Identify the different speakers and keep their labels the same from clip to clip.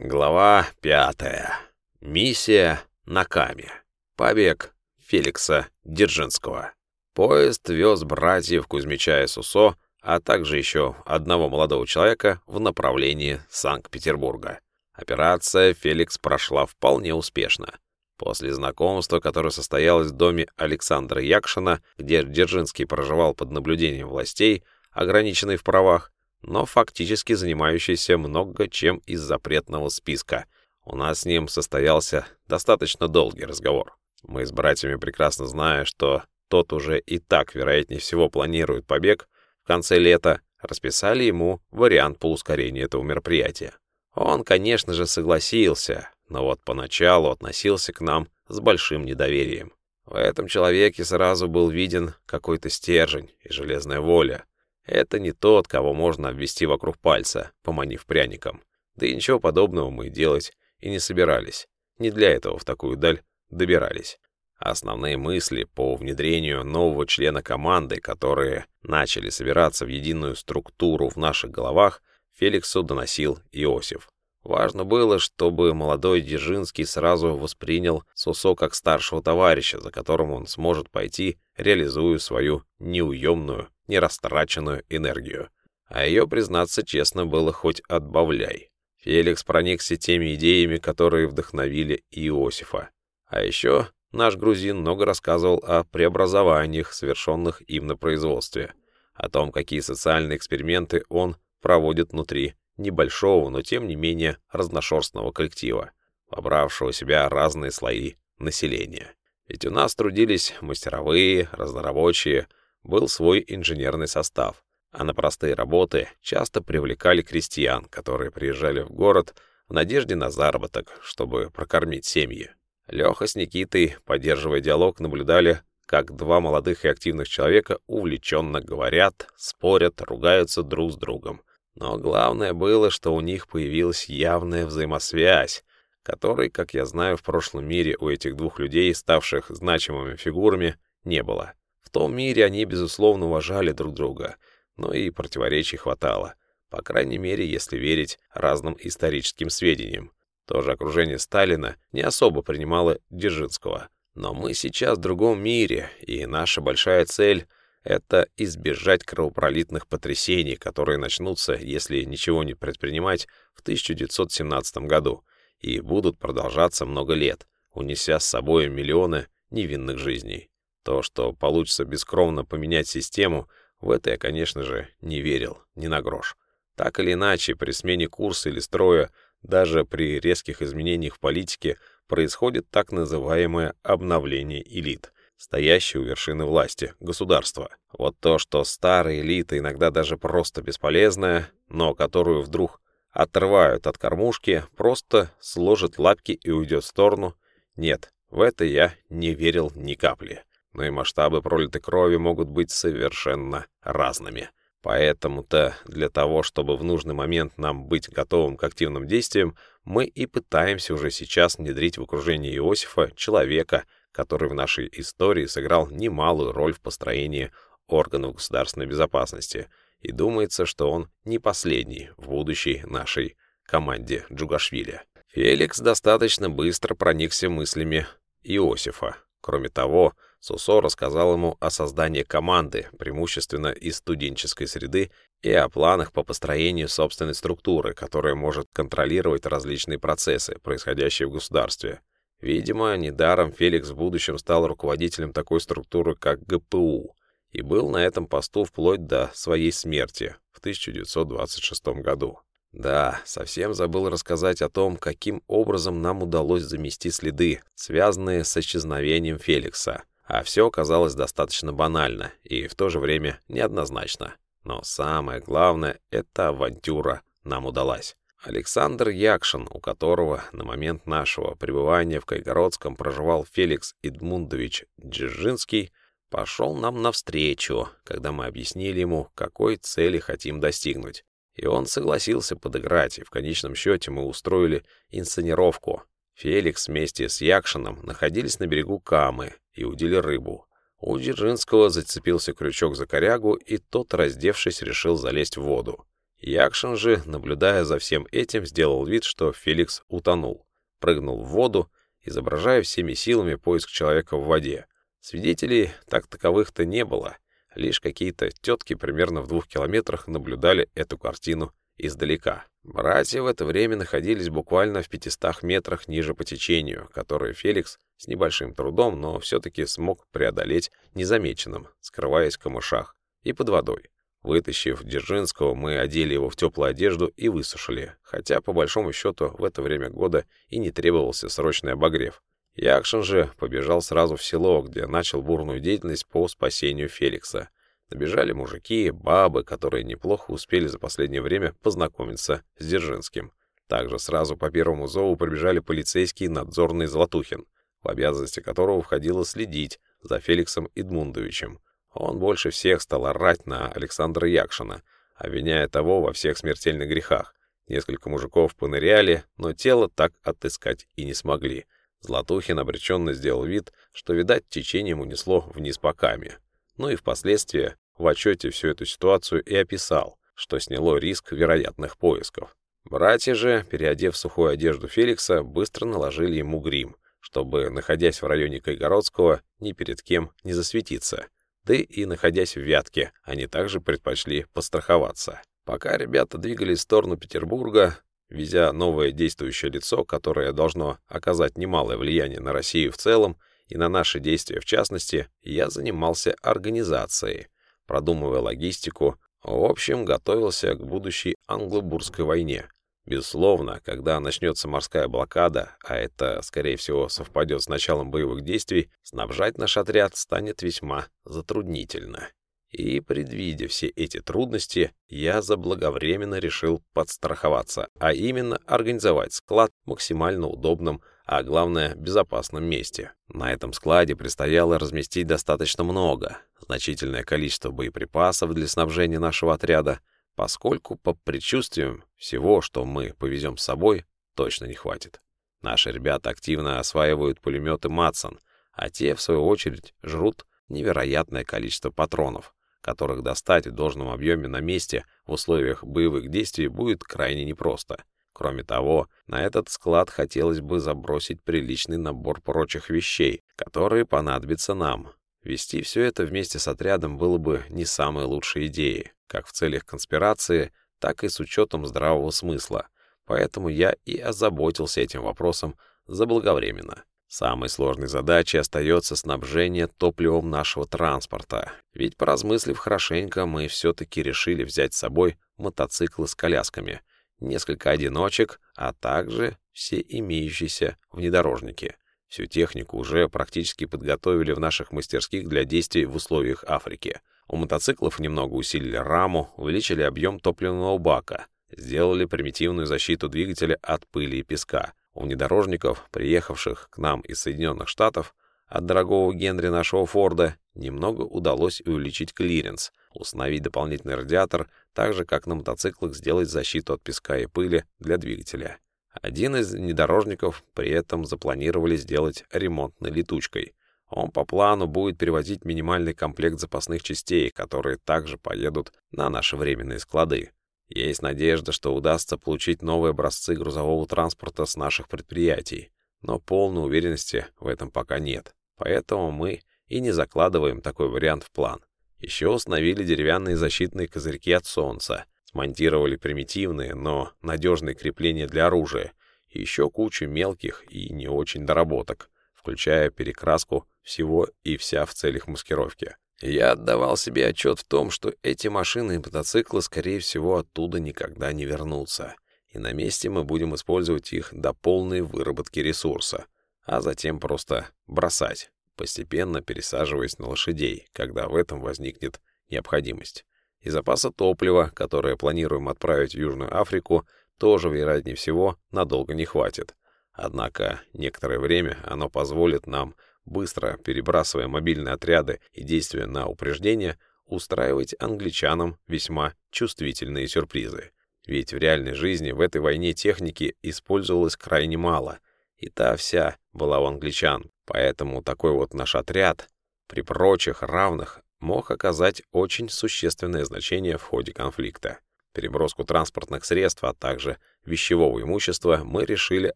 Speaker 1: Глава пятая. Миссия Наками. Побег Феликса Дзержинского. Поезд вез братьев Кузьмича и Сусо, а также еще одного молодого человека в направлении Санкт-Петербурга. Операция «Феликс» прошла вполне успешно. После знакомства, которое состоялось в доме Александра Якшина, где Дзержинский проживал под наблюдением властей, ограниченный в правах, но фактически занимающийся много чем из запретного списка. У нас с ним состоялся достаточно долгий разговор. Мы с братьями прекрасно зная, что тот уже и так, вероятнее всего, планирует побег, в конце лета расписали ему вариант по ускорению этого мероприятия. Он, конечно же, согласился, но вот поначалу относился к нам с большим недоверием. В этом человеке сразу был виден какой-то стержень и железная воля, это не тот, кого можно обвести вокруг пальца, поманив пряником. Да и ничего подобного мы делать и не собирались. Не для этого в такую даль добирались. Основные мысли по внедрению нового члена команды, которые начали собираться в единую структуру в наших головах, Феликсу доносил Иосиф. Важно было, чтобы молодой Дзержинский сразу воспринял Сосо как старшего товарища, за которым он сможет пойти, реализуя свою неуемную нерастраченную энергию. А ее, признаться честно, было хоть отбавляй. Феликс проникся теми идеями, которые вдохновили Иосифа. А еще наш грузин много рассказывал о преобразованиях, совершенных им на производстве, о том, какие социальные эксперименты он проводит внутри небольшого, но тем не менее разношерстного коллектива, вобравшего в себя разные слои населения. Ведь у нас трудились мастеровые, разнорабочие, был свой инженерный состав, а на простые работы часто привлекали крестьян, которые приезжали в город в надежде на заработок, чтобы прокормить семьи. Леха с Никитой, поддерживая диалог, наблюдали, как два молодых и активных человека увлеченно говорят, спорят, ругаются друг с другом. Но главное было, что у них появилась явная взаимосвязь, которой, как я знаю, в прошлом мире у этих двух людей, ставших значимыми фигурами, не было. В том мире они, безусловно, уважали друг друга, но и противоречий хватало. По крайней мере, если верить разным историческим сведениям. Тоже окружение Сталина не особо принимало Дзержинского. Но мы сейчас в другом мире, и наша большая цель — это избежать кровопролитных потрясений, которые начнутся, если ничего не предпринимать, в 1917 году, и будут продолжаться много лет, унеся с собой миллионы невинных жизней. То, что получится бескровно поменять систему, в это я, конечно же, не верил, ни на грош. Так или иначе, при смене курса или строя, даже при резких изменениях в политике, происходит так называемое обновление элит, стоящей у вершины власти, государства. Вот то, что старая элита иногда даже просто бесполезная, но которую вдруг отрывают от кормушки, просто сложит лапки и уйдет в сторону, нет, в это я не верил ни капли но и масштабы пролитой крови могут быть совершенно разными. Поэтому-то для того, чтобы в нужный момент нам быть готовым к активным действиям, мы и пытаемся уже сейчас внедрить в окружение Иосифа человека, который в нашей истории сыграл немалую роль в построении органов государственной безопасности, и думается, что он не последний в будущей нашей команде Джугашвили. Феликс достаточно быстро проникся мыслями Иосифа. Кроме того, Сусо рассказал ему о создании команды, преимущественно из студенческой среды, и о планах по построению собственной структуры, которая может контролировать различные процессы, происходящие в государстве. Видимо, недаром Феликс в будущем стал руководителем такой структуры, как ГПУ, и был на этом посту вплоть до своей смерти в 1926 году. Да, совсем забыл рассказать о том, каким образом нам удалось замести следы, связанные с исчезновением Феликса. А все оказалось достаточно банально и в то же время неоднозначно. Но самое главное, эта авантюра нам удалась. Александр Якшин, у которого на момент нашего пребывания в Кайгородском проживал Феликс Эдмундович Дзержинский, пошел нам навстречу, когда мы объяснили ему, какой цели хотим достигнуть. И он согласился подыграть, и в конечном счете мы устроили инсценировку. Феликс вместе с Якшином находились на берегу Камы и удили рыбу. У Дзержинского зацепился крючок за корягу, и тот, раздевшись, решил залезть в воду. Якшин же, наблюдая за всем этим, сделал вид, что Феликс утонул, прыгнул в воду, изображая всеми силами поиск человека в воде. Свидетелей так таковых-то не было, лишь какие-то тетки примерно в двух километрах наблюдали эту картину издалека. Братья в это время находились буквально в 500 метрах ниже по течению, которое Феликс с небольшим трудом, но все-таки смог преодолеть незамеченным, скрываясь в камышах и под водой. Вытащив Дзержинского, мы одели его в теплую одежду и высушили, хотя, по большому счету, в это время года и не требовался срочный обогрев. Якшин же побежал сразу в село, где начал бурную деятельность по спасению Феликса. Набежали мужики, бабы, которые неплохо успели за последнее время познакомиться с Дзержинским. Также сразу по первому зову прибежали полицейский надзорный Златухин, в обязанности которого входило следить за Феликсом Идмундовичем. Он больше всех стал орать на Александра Якшина, обвиняя того во всех смертельных грехах. Несколько мужиков поныряли, но тело так отыскать и не смогли. Златухин обреченно сделал вид, что, видать, течением унесло вниз по каме. Ну и впоследствии в отчете всю эту ситуацию и описал, что сняло риск вероятных поисков. Братья же, переодев сухую одежду Феликса, быстро наложили ему грим, чтобы, находясь в районе Кайгородского, ни перед кем не засветиться — да и находясь в Вятке, они также предпочли постраховаться. Пока ребята двигались в сторону Петербурга, везя новое действующее лицо, которое должно оказать немалое влияние на Россию в целом и на наши действия в частности, я занимался организацией, продумывая логистику, в общем, готовился к будущей англо-бурской войне, Безусловно, когда начнется морская блокада, а это, скорее всего, совпадет с началом боевых действий, снабжать наш отряд станет весьма затруднительно. И, предвидя все эти трудности, я заблаговременно решил подстраховаться, а именно организовать склад в максимально удобном, а главное, безопасном месте. На этом складе предстояло разместить достаточно много, значительное количество боеприпасов для снабжения нашего отряда, поскольку, по предчувствиям, всего, что мы повезем с собой, точно не хватит. Наши ребята активно осваивают пулеметы «Матсон», а те, в свою очередь, жрут невероятное количество патронов, которых достать в должном объеме на месте в условиях боевых действий будет крайне непросто. Кроме того, на этот склад хотелось бы забросить приличный набор прочих вещей, которые понадобятся нам. Вести все это вместе с отрядом было бы не самой лучшей идеей как в целях конспирации, так и с учетом здравого смысла, поэтому я и озаботился этим вопросом заблаговременно. Самой сложной задачей остается снабжение топливом нашего транспорта, ведь, поразмыслив хорошенько, мы все-таки решили взять с собой мотоциклы с колясками, несколько одиночек, а также все имеющиеся внедорожники. Всю технику уже практически подготовили в наших мастерских для действий в условиях Африки — у мотоциклов немного усилили раму, увеличили объем топливного бака, сделали примитивную защиту двигателя от пыли и песка. У внедорожников, приехавших к нам из Соединенных Штатов, от дорогого Генри нашего Форда, немного удалось увеличить клиренс, установить дополнительный радиатор, так же, как на мотоциклах сделать защиту от песка и пыли для двигателя. Один из внедорожников при этом запланировали сделать ремонтной летучкой. Он по плану будет перевозить минимальный комплект запасных частей, которые также поедут на наши временные склады. Есть надежда, что удастся получить новые образцы грузового транспорта с наших предприятий, но полной уверенности в этом пока нет. Поэтому мы и не закладываем такой вариант в план. Еще установили деревянные защитные козырьки от солнца, смонтировали примитивные, но надежные крепления для оружия, и еще кучу мелких и не очень доработок, включая перекраску всего и вся в целях маскировки. Я отдавал себе отчет в том, что эти машины и мотоциклы, скорее всего, оттуда никогда не вернутся, и на месте мы будем использовать их до полной выработки ресурса, а затем просто бросать, постепенно пересаживаясь на лошадей, когда в этом возникнет необходимость. И запаса топлива, которое планируем отправить в Южную Африку, тоже, вероятнее всего, надолго не хватит. Однако некоторое время оно позволит нам быстро перебрасывая мобильные отряды и действуя на упреждение, устраивать англичанам весьма чувствительные сюрпризы. Ведь в реальной жизни в этой войне техники использовалось крайне мало, и та вся была у англичан. Поэтому такой вот наш отряд при прочих равных мог оказать очень существенное значение в ходе конфликта. Переброску транспортных средств, а также вещевого имущества мы решили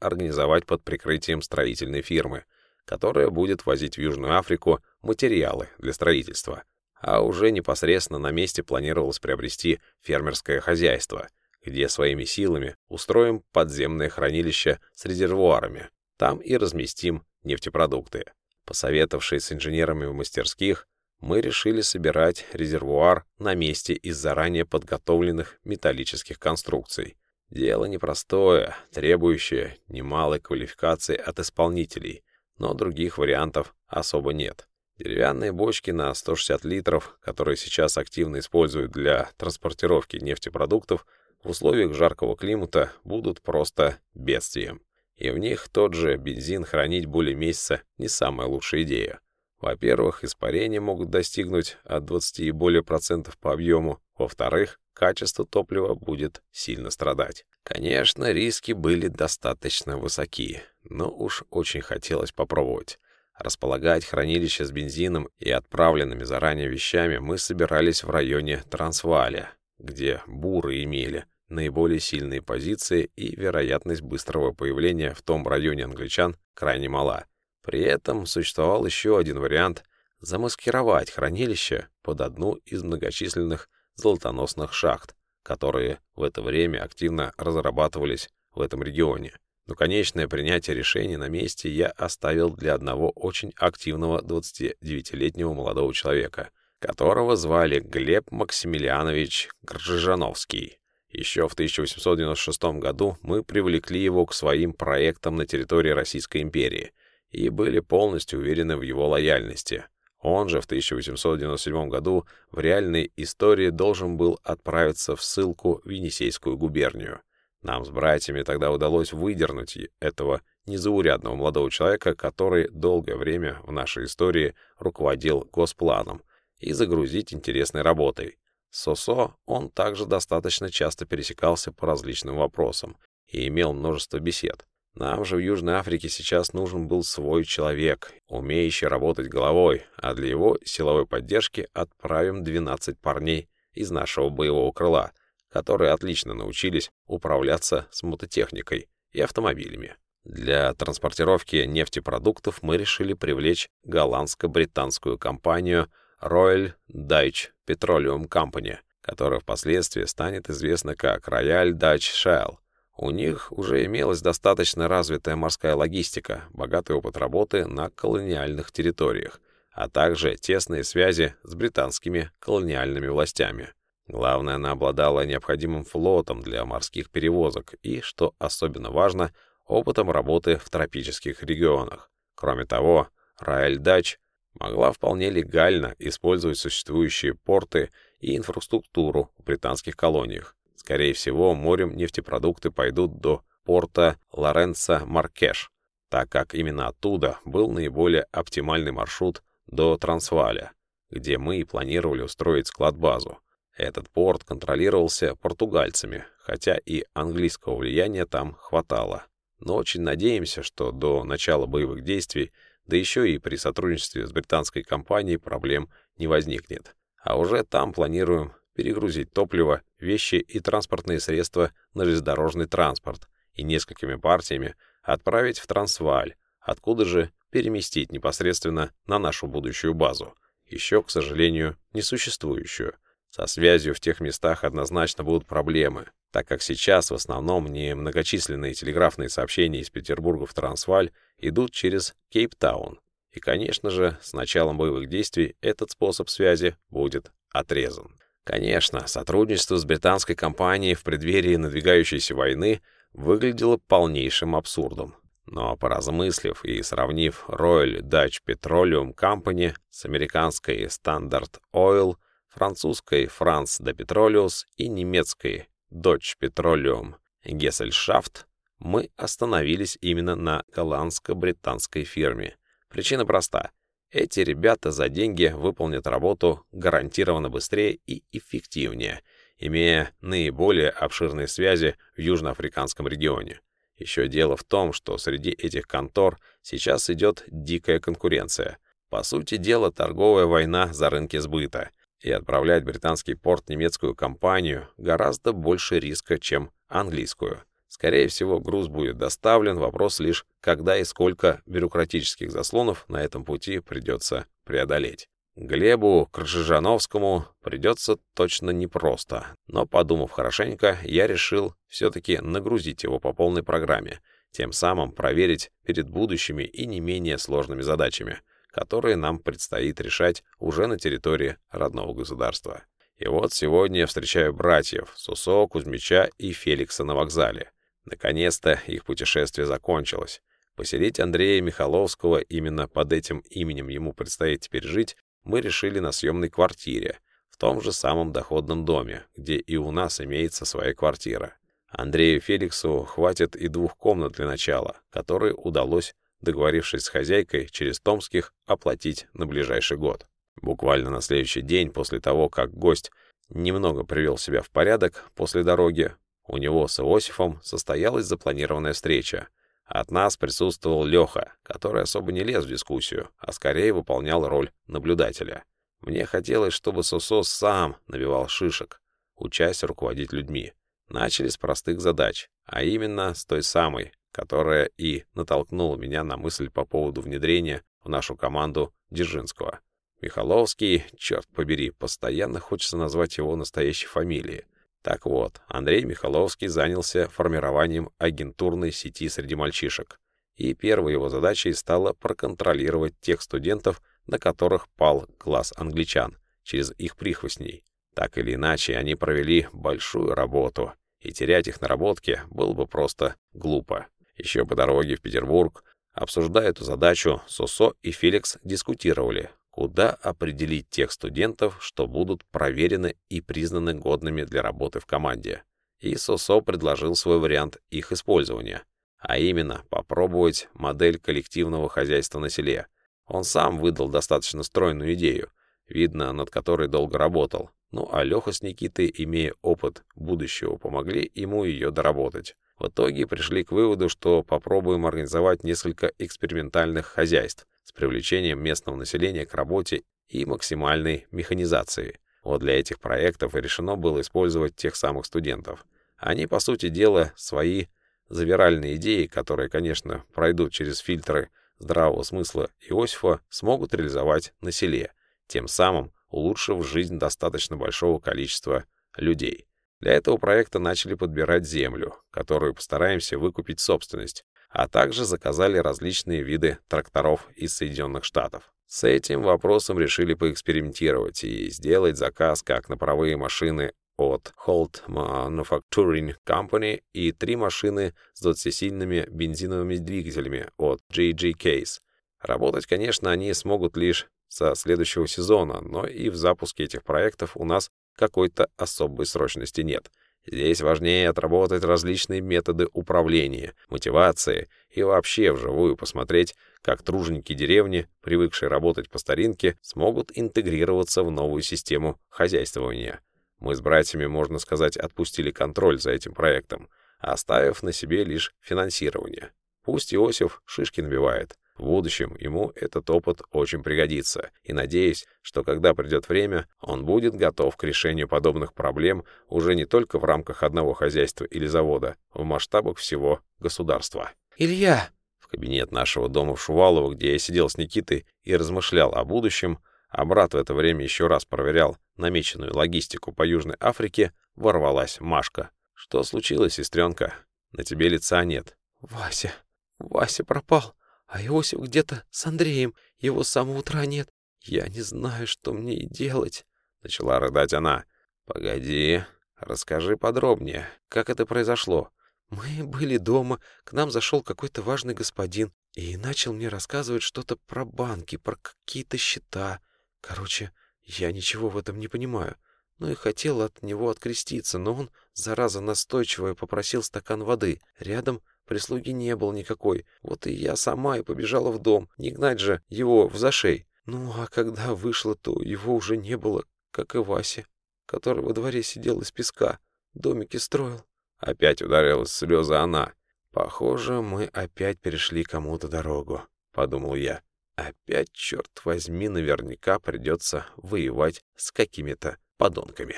Speaker 1: организовать под прикрытием строительной фирмы, которая будет возить в Южную Африку материалы для строительства. А уже непосредственно на месте планировалось приобрести фермерское хозяйство, где своими силами устроим подземное хранилище с резервуарами. Там и разместим нефтепродукты. Посоветовавшись с инженерами в мастерских, мы решили собирать резервуар на месте из заранее подготовленных металлических конструкций. Дело непростое, требующее немалой квалификации от исполнителей, но других вариантов особо нет. Деревянные бочки на 160 литров, которые сейчас активно используют для транспортировки нефтепродуктов, в условиях жаркого климата будут просто бедствием. И в них тот же бензин хранить более месяца не самая лучшая идея. Во-первых, испарения могут достигнуть от 20 и более процентов по объему. Во-вторых, качество топлива будет сильно страдать. Конечно, риски были достаточно высоки, но уж очень хотелось попробовать. Располагать хранилище с бензином и отправленными заранее вещами мы собирались в районе Трансваля, где буры имели наиболее сильные позиции и вероятность быстрого появления в том районе англичан крайне мала. При этом существовал еще один вариант — замаскировать хранилище под одну из многочисленных золотоносных шахт, которые в это время активно разрабатывались в этом регионе. Но конечное принятие решения на месте я оставил для одного очень активного 29-летнего молодого человека, которого звали Глеб Максимилианович Гржижановский. Еще в 1896 году мы привлекли его к своим проектам на территории Российской империи и были полностью уверены в его лояльности. Он же в 1897 году в реальной истории должен был отправиться в ссылку в Енисейскую губернию. Нам с братьями тогда удалось выдернуть этого незаурядного молодого человека, который долгое время в нашей истории руководил госпланом, и загрузить интересной работой. Сосо он также достаточно часто пересекался по различным вопросам и имел множество бесед. Нам же в Южной Африке сейчас нужен был свой человек, умеющий работать головой, а для его силовой поддержки отправим 12 парней из нашего боевого крыла, которые отлично научились управляться с мототехникой и автомобилями. Для транспортировки нефтепродуктов мы решили привлечь голландско-британскую компанию Royal Dutch Petroleum Company, которая впоследствии станет известна как Royal Dutch Shell. У них уже имелась достаточно развитая морская логистика, богатый опыт работы на колониальных территориях, а также тесные связи с британскими колониальными властями. Главное, она обладала необходимым флотом для морских перевозок и, что особенно важно, опытом работы в тропических регионах. Кроме того, Раэль Дач могла вполне легально использовать существующие порты и инфраструктуру в британских колониях. Скорее всего, морем нефтепродукты пойдут до порта Лоренцо-Маркеш, так как именно оттуда был наиболее оптимальный маршрут до Трансваля, где мы и планировали устроить склад-базу. Этот порт контролировался португальцами, хотя и английского влияния там хватало. Но очень надеемся, что до начала боевых действий да еще и при сотрудничестве с британской компанией проблем не возникнет. А уже там планируем перегрузить топливо, вещи и транспортные средства на железнодорожный транспорт и несколькими партиями отправить в Трансваль, откуда же переместить непосредственно на нашу будущую базу, еще, к сожалению, несуществующую. Со связью в тех местах однозначно будут проблемы, так как сейчас в основном не многочисленные телеграфные сообщения из Петербурга в Трансваль идут через Кейптаун. И, конечно же, с началом боевых действий этот способ связи будет отрезан. Конечно, сотрудничество с британской компанией в преддверии надвигающейся войны выглядело полнейшим абсурдом. Но поразмыслив и сравнив Royal Dutch Petroleum Company с американской Standard Oil, французской France de Petroleus и немецкой Dodge Petroleum Gesellschaft, мы остановились именно на голландско-британской фирме. Причина проста. Эти ребята за деньги выполнят работу гарантированно быстрее и эффективнее, имея наиболее обширные связи в южноафриканском регионе. Еще дело в том, что среди этих контор сейчас идет дикая конкуренция. По сути дела, торговая война за рынки сбыта. И отправлять британский порт немецкую компанию гораздо больше риска, чем английскую. Скорее всего, груз будет доставлен, вопрос лишь, когда и сколько бюрократических заслонов на этом пути придется преодолеть. Глебу Кржижановскому придется точно непросто, но, подумав хорошенько, я решил все-таки нагрузить его по полной программе, тем самым проверить перед будущими и не менее сложными задачами, которые нам предстоит решать уже на территории родного государства. И вот сегодня я встречаю братьев Сусо, Кузьмича и Феликса на вокзале. Наконец-то их путешествие закончилось. Поселить Андрея Михаловского именно под этим именем ему предстоит теперь жить, мы решили на съемной квартире, в том же самом доходном доме, где и у нас имеется своя квартира. Андрею Феликсу хватит и двух комнат для начала, которые удалось, договорившись с хозяйкой, через Томских оплатить на ближайший год. Буквально на следующий день после того, как гость немного привел себя в порядок после дороги, у него с Иосифом состоялась запланированная встреча. От нас присутствовал Леха, который особо не лез в дискуссию, а скорее выполнял роль наблюдателя. Мне хотелось, чтобы Сосо сам набивал шишек, учась руководить людьми. Начали с простых задач, а именно с той самой, которая и натолкнула меня на мысль по поводу внедрения в нашу команду Дзержинского. Михаловский, черт побери, постоянно хочется назвать его настоящей фамилией. Так вот, Андрей Михаловский занялся формированием агентурной сети среди мальчишек. И первой его задачей стало проконтролировать тех студентов, на которых пал класс англичан, через их прихвостней. Так или иначе, они провели большую работу, и терять их наработки было бы просто глупо. Еще по дороге в Петербург, обсуждая эту задачу, Сосо и Феликс дискутировали, куда определить тех студентов, что будут проверены и признаны годными для работы в команде. И Сосо предложил свой вариант их использования, а именно попробовать модель коллективного хозяйства на селе. Он сам выдал достаточно стройную идею, видно, над которой долго работал. Ну а Леха с Никитой, имея опыт будущего, помогли ему ее доработать. В итоге пришли к выводу, что попробуем организовать несколько экспериментальных хозяйств, с привлечением местного населения к работе и максимальной механизации. Вот для этих проектов и решено было использовать тех самых студентов. Они, по сути дела, свои завиральные идеи, которые, конечно, пройдут через фильтры здравого смысла Иосифа, смогут реализовать на селе, тем самым улучшив жизнь достаточно большого количества людей. Для этого проекта начали подбирать землю, которую постараемся выкупить собственность, а также заказали различные виды тракторов из Соединенных Штатов. С этим вопросом решили поэкспериментировать и сделать заказ как на паровые машины от Holt Manufacturing Company и три машины с 20-сильными бензиновыми двигателями от JG Case. Работать, конечно, они смогут лишь со следующего сезона, но и в запуске этих проектов у нас какой-то особой срочности нет. Здесь важнее отработать различные методы управления, мотивации и вообще вживую посмотреть, как труженики деревни, привыкшие работать по старинке, смогут интегрироваться в новую систему хозяйствования. Мы с братьями, можно сказать, отпустили контроль за этим проектом, оставив на себе лишь финансирование. Пусть Иосиф шишки набивает, в будущем ему этот опыт очень пригодится, и надеюсь, что когда придет время, он будет готов к решению подобных проблем уже не только в рамках одного хозяйства или завода, в масштабах всего государства.
Speaker 2: «Илья!»
Speaker 1: В кабинет нашего дома в Шувалово, где я сидел с Никитой и размышлял о будущем, а брат в это время еще раз проверял намеченную логистику по Южной Африке, ворвалась Машка. «Что случилось, сестренка? На тебе лица нет».
Speaker 2: «Вася! Вася пропал!» А Иосиф где-то с Андреем, его с самого утра нет. Я не знаю, что мне и делать.
Speaker 1: Начала рыдать она. Погоди, расскажи подробнее, как это произошло.
Speaker 2: Мы были дома, к нам зашел какой-то важный господин и начал мне рассказывать что-то про банки, про какие-то счета. Короче, я ничего в этом не понимаю. Ну и хотел от него откреститься, но он, зараза настойчивая, попросил стакан воды. Рядом Прислуги не было никакой. Вот и я сама и побежала в дом. Не гнать же его в зашей. Ну, а когда вышла, то его уже не было, как и Васи, который во дворе сидел из песка, домики строил.
Speaker 1: Опять ударилась слезы она. «Похоже, мы опять перешли кому-то дорогу», — подумал я. опять, черт возьми, наверняка придется воевать с какими-то подонками.